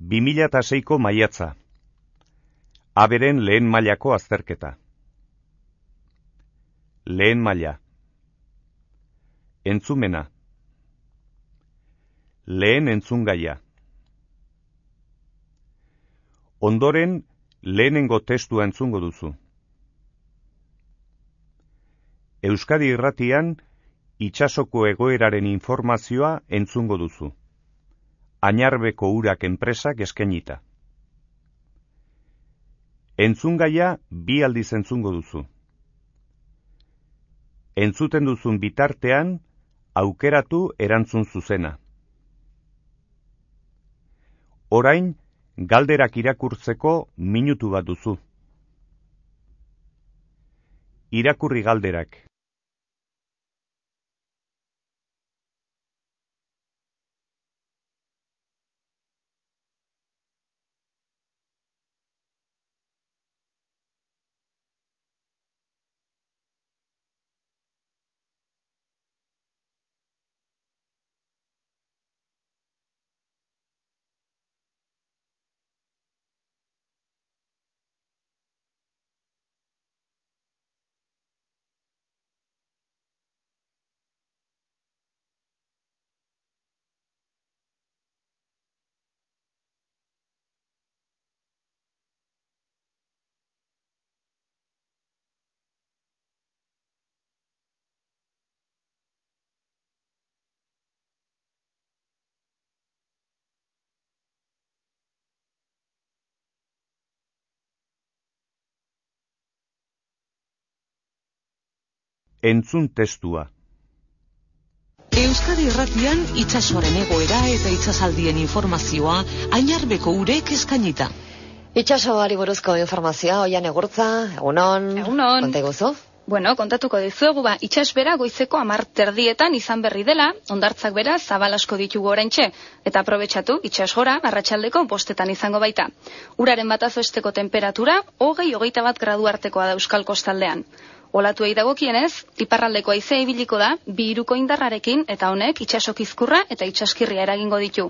2006ko maiatza. Aberen lehen mailako azterketa. Lehen maila. Entzumena. Lehen entzungaia. Ondoren, lehenengo testua entzungo duzu. Euskadi irratian, itxasoko egoeraren informazioa entzungo duzu. Ainarbeko urak enpresak eskenita. Entzungaia bi aldiz entzungo duzu. Entzuten duzun bitartean, aukeratu erantzun zuzena. Orain, galderak irakurtzeko minutu bat duzu. Irakurri galderak. Entzun testua. Euskadi Irratian itsasoaren egoera eta itsasaldien informazioa Ainarbeko urek eskainita. Itxasoari buruzko informazioa, oian egurtza, egunon. Egunon. Konta iguzu? Bueno, kontatuko dizuegu ba, itxasbera goizeko amar terdietan izan berri dela, ondartzak bera zabal asko ditugu oraintxe, eta aprobetsatu itxasgora arratsaldeko bostetan izango baita. Uraren batazoesteko temperatura, hogei hogeita bat gradu artekoa da Euskal Kostaldean. Olatuei dagokienez, iparraldeko haizea ibiliko da, bi indarrarekin eta honek itxasok izkurra eta itxaskirria eragingo ditu.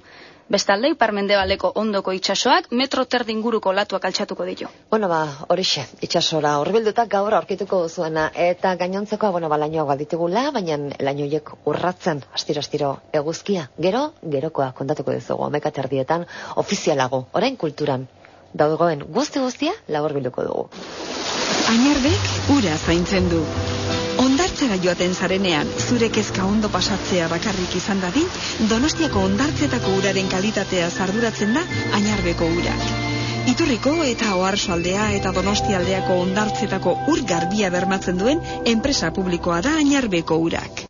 Bestalde, iparmendebaldeko ondoko itxasoak metro terdi inguruko olatuak altxatuko ditu. Bueno, ba, horixe, itxasora horbilduta gaur aurkituko zuena, eta gainontzekoa, bueno, ba, lainoak baditigula, baina lainoiek urratzen, astiro-astiro eguzkia. Gero, gerokoa kontatuko dizugu, ameka terdietan, ofizialago, orain kulturan. Daugoen guzti guztia, labor bilduko dugu. Ainarbek ura zaintzen du. Ondartzera joaten zarenean, zure kezka ondo pasatzea bakarrik izan dadin, Donostiako ondartzetako uraren kalitatea zarduratzen da Ainarbeko urak. Iturriko eta Oarsoaldea eta Donostialdeako ondartzetako ur garbia bermatzen duen enpresa publikoa da Ainarbeko urak.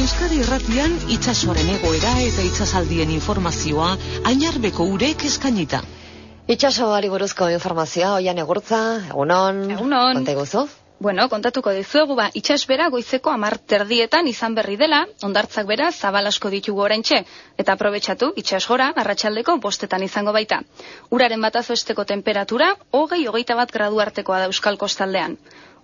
Euskadi Irratian itsasoaren egoera eta itsasaldien informazioa Ainarbeko urek eskainita. Itxasoari buruzko informazioa, oian egurtza, egunon. Egunon. Konta iguzu? Bueno, kontatuko dizuegu ba, itxasbera goizeko amar terdietan izan berri dela, ondartzak bera zabal asko ditugu oraintxe, eta aprobetsatu itxasgora arratsaldeko bostetan izango baita. Uraren batazoesteko temperatura, hogei hogeita bat gradu artekoa da Euskal Kostaldean.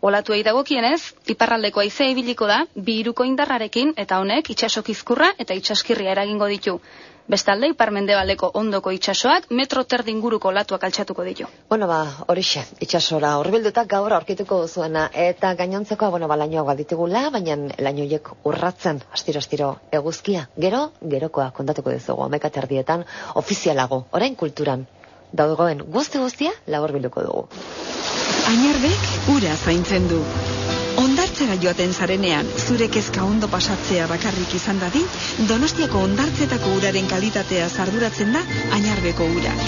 Olatuei dagokienez, iparraldeko haizea ibiliko da, bi iruko indarrarekin eta honek itxasok izkurra eta itxaskirria eragingo ditu. Bestalde, iparmendebaldeko ondoko itxasoak metro terdi inguruko olatuak altxatuko ditu. Bueno, ba, horixe, itxasora horbilduta gaur aurkituko zuena, eta gainontzekoa, bueno, ba, lainoak baditigula, baina lainoiek urratzen, astiro-astiro eguzkia. Gero, gerokoa kontatuko dizugu, ameka terdietan, ofizialago, orain kulturan. Daugoen guzti guztia, labor bilduko dugu. Ainarbek ura zaintzen du. Ondartzera joaten zarenean, zure kezka ondo pasatzea bakarrik izan dadin, Donostiako ondartzetako uraren kalitatea zarduratzen da Ainarbeko urak.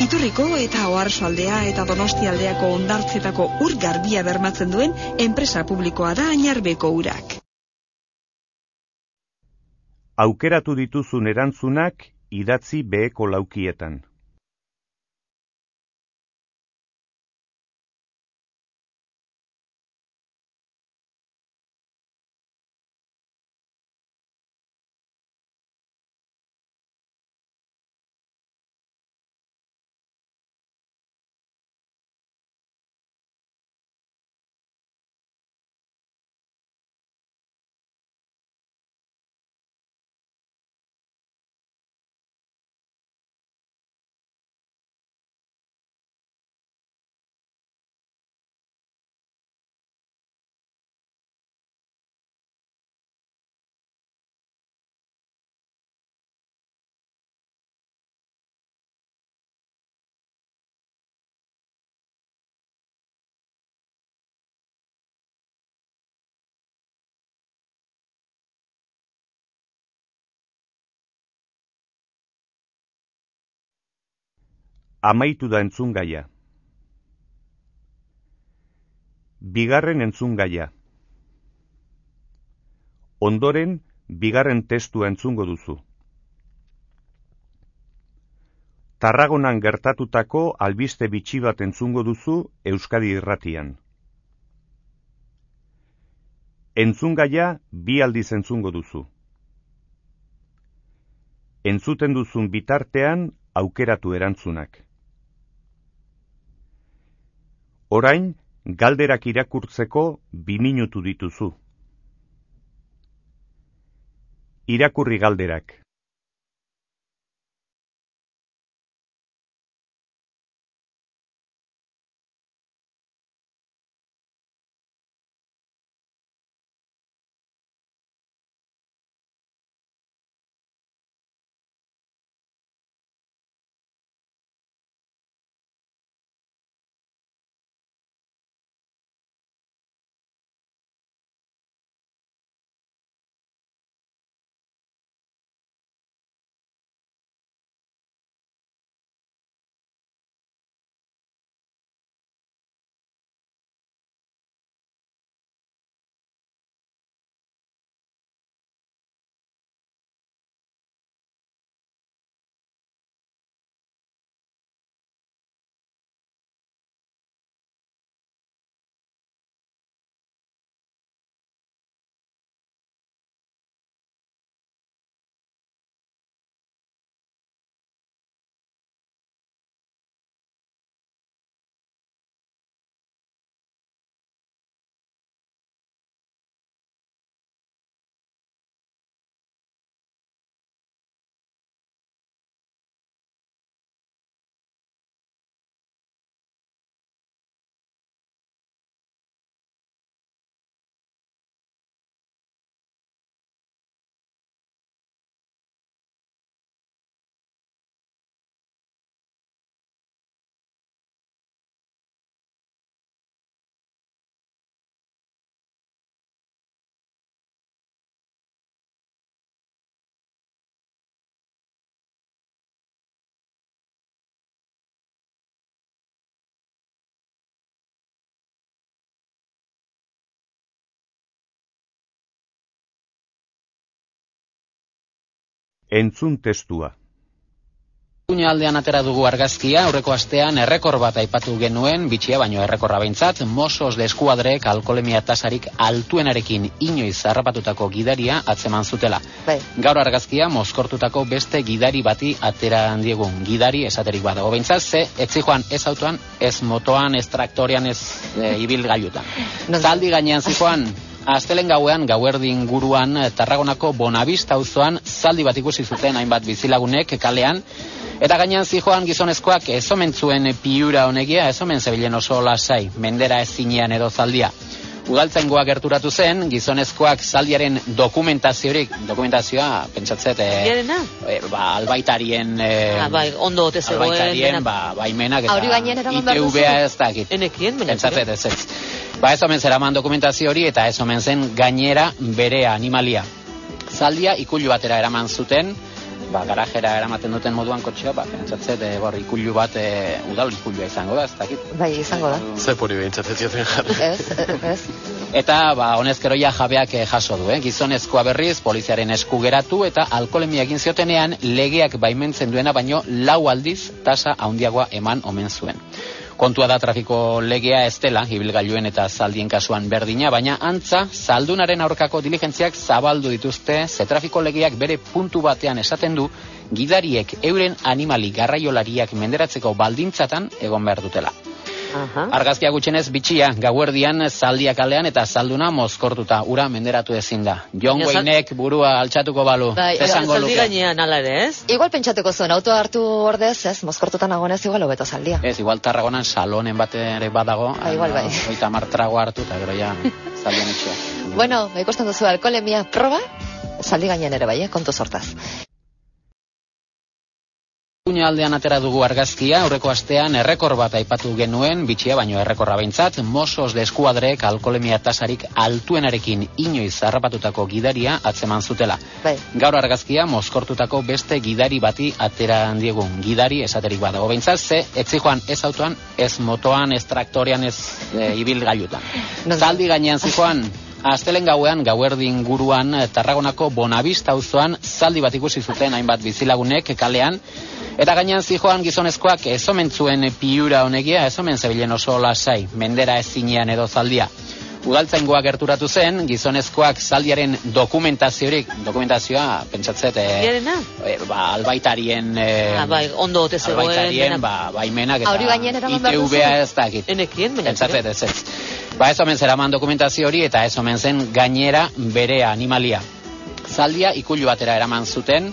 Iturriko eta Oarsoaldea eta Donostialdeako ondartzetako ur garbia bermatzen duen enpresa publikoa da Ainarbeko urak. Aukeratu dituzun erantzunak idatzi beheko laukietan. Amaitu da entzun gaia. Bigarren entzun gaia. Ondoren, bigarren testua entzungo duzu. Tarragonan gertatutako albiste bitxi bat entzungo duzu Euskadi irratian. Entzun gaia bi aldiz entzungo duzu. Entzuten duzun bitartean aukeratu erantzunak. Orain, galderak irakurtzeko bi minutu dituzu. Irakurri galderak. Entzun testua. Iruña aldean atera dugu argazkia, aurreko astean errekor bat aipatu genuen, bitxia baino errekorra behintzat, Mossos de Eskuadrek alkolemia tasarik altuenarekin inoiz harrapatutako gidaria atzeman zutela. Bai. Gaur argazkia moskortutako beste gidari bati atera handiegun. Gidari esaterik badago behintzat, ze etzi joan ez autoan, ez motoan, ez traktorian, ez e, ibil gaiutan. Zaldi gainean zikoan, Astelen gauean, gauerdi inguruan, eh, Tarragonako Bonavista auzoan zaldi bat ikusi zuten hainbat bizilagunek kalean, eta gainean zijoan gizonezkoak ez omen zuen piura honegia, ez omen zebilen oso lasai, mendera ez zinean edo zaldia. Udaltzaingoa gerturatu zen, gizonezkoak zaldiaren dokumentaziorik, dokumentazioa, pentsatzet, e, Jarena? e, ba, albaitarien, e, Ah, bai, ondo albaitarien, ba, baimenak eta? ITV-a ez dakit. Enekien. Pentsatzet ez ez. Ba ez omen zeraman dokumentazio hori eta ez omen zen gainera bere animalia. Zaldia ikullu batera eraman zuten, ba, garajera eramaten duten moduan kotxea, ba, pentsatzet, e, bor, ikullu bat, e, udal ikullua izango da, ez dakit. Bai, izango da. Zepuri behintzat ez zioten jarri. Ez, ez. Eta, ba, honezkeroia jabeak eh, jaso du, eh? gizonezkoa berriz, poliziaren esku geratu eta alkolemia egin ziotenean legeak baimentzen duena baino lau aldiz tasa handiagoa eman omen zuen. Kontua da trafiko legea ez dela, ibilgailuen eta zaldien kasuan berdina, baina antza, zaldunaren aurkako diligentziak zabaldu dituzte, ze trafiko legeak bere puntu batean esaten du, gidariek euren animali garraiolariak menderatzeko baldintzatan egon behar dutela. Aha. Argazkia gutxenez bitxia, gauerdian zaldia kalean eta zalduna mozkortuta, ura menderatu ezin da. John Baina Waynek burua altxatuko balu, Bai, zer esango zaldi luke? gainean ala ere, ez? Igual pentsatuko zuen, autoa hartu ordez, ez, mozkortutan agonez igual hobeto zaldia. Ez, igual tarragonan salonen bat ere badago, Ah, igual bai. Oita martrago hartu, eta gero ja, zaldian etxea. Bueno, ikusten duzu alkolemia proba, zaldi gainean ere bai, eh, kontu sortaz. Iruña aldean atera dugu argazkia, aurreko astean errekor bat aipatu genuen, bitxia baino errekorra behintzat, Mossos de Eskuadrek alkolemia tasarik altuenarekin inoiz harrapatutako gidaria atzeman zutela. Bai. Gaur argazkia moskortutako beste gidari bati atera handiegun. Gidari esaterik badago behintzat, ze etzi joan ez autoan, ez motoan, ez traktorean, ez e, ibil gaiutan. Zaldi gainean zikoan, Astelen gauean, gauerdin guruan, eh, Tarragonako Bonavista auzoan zaldi bat ikusi zuten hainbat bizilagunek kalean, eta gainean zijoan gizonezkoak ez omen zuen piura honegia, ez omen zebilen oso lasai, mendera ezinean edo zaldia. Udaltzaingoa gerturatu zen, gizonezkoak zaldiaren dokumentaziorik, dokumentazioa, pentsatzet, e, Biarena? ba, albaitarien, e, Ah, bai, ondo ote zegoen. albaitarien, ba, baimenak eta behar duzu? ITV-a ez dakit. Enekien, baina. Pentsatzet ez ez. Ba ez omen zeraman dokumentazio hori eta ez omen zen gainera bere animalia. Zaldia ikullu batera eraman zuten,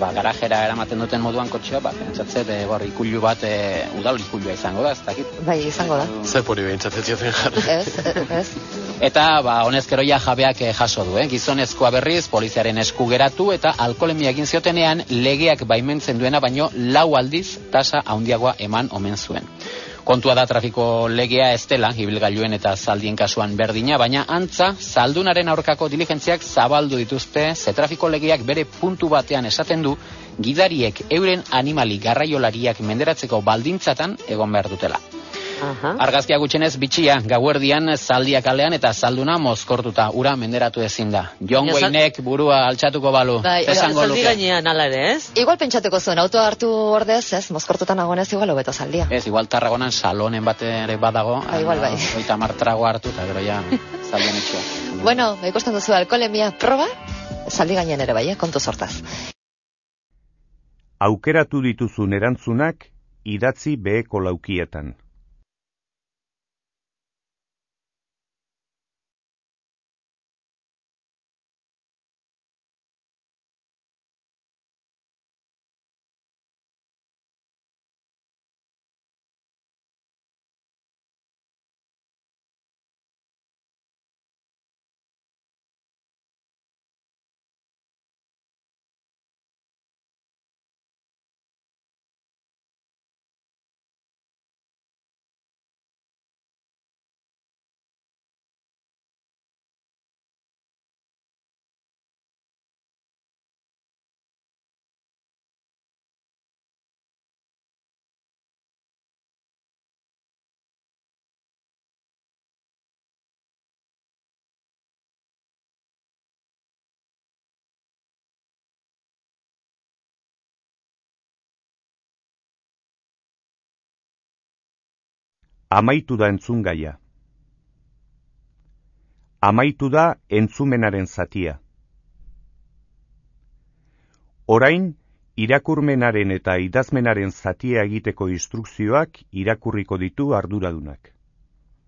ba, garajera eramaten duten moduan kotxea, ba, pentsatzet, e, bor, ikullu bat, e, udal ikullua izango da, ez dakit. Bai, izango da. Ze pori behintzat ez zioten jarri. Ez, ez. Eta, ba, honezkeroia jabeak eh, jaso du, eh? gizonezkoa berriz, poliziaren esku geratu eta alkolemia egin ziotenean legeak baimentzen duena baino lau aldiz tasa handiagoa eman omen zuen. Kontua da trafiko legea ez dela, ibilgailuen eta zaldien kasuan berdina, baina antza, zaldunaren aurkako diligentziak zabaldu dituzte, ze trafiko legeak bere puntu batean esaten du, gidariek euren animali garraiolariak menderatzeko baldintzatan egon behar dutela. Aha. Argazkia gutxenez bitxia, gauerdian zaldia kalean eta zalduna mozkortuta, ura menderatu ezin da. John Ja, zal- Waynek burua altxatuko balu, Bai, esango luke? gainean ala ere, ez? Igual pentsatuko zuen, auto hartu ordez, ez, mozkortutan nagoenez igual hobeto zaldia. Ez, igual tarragonan salonen bat ere badago, Ah, igual bai. Oita martrago hartu, eta gero ja, zaldian itxua. Bueno, ikusten duzu alkolemia proba, zaldi gainean ere bai, eh, kontu sortaz. Aukeratu dituzun erantzunak idatzi beheko laukietan. Amaitu da entzungaia. Amaitu da entzumenaren zatia. Orain, irakurmenaren eta idazmenaren zatia egiteko instrukzioak irakurriko ditu arduradunak.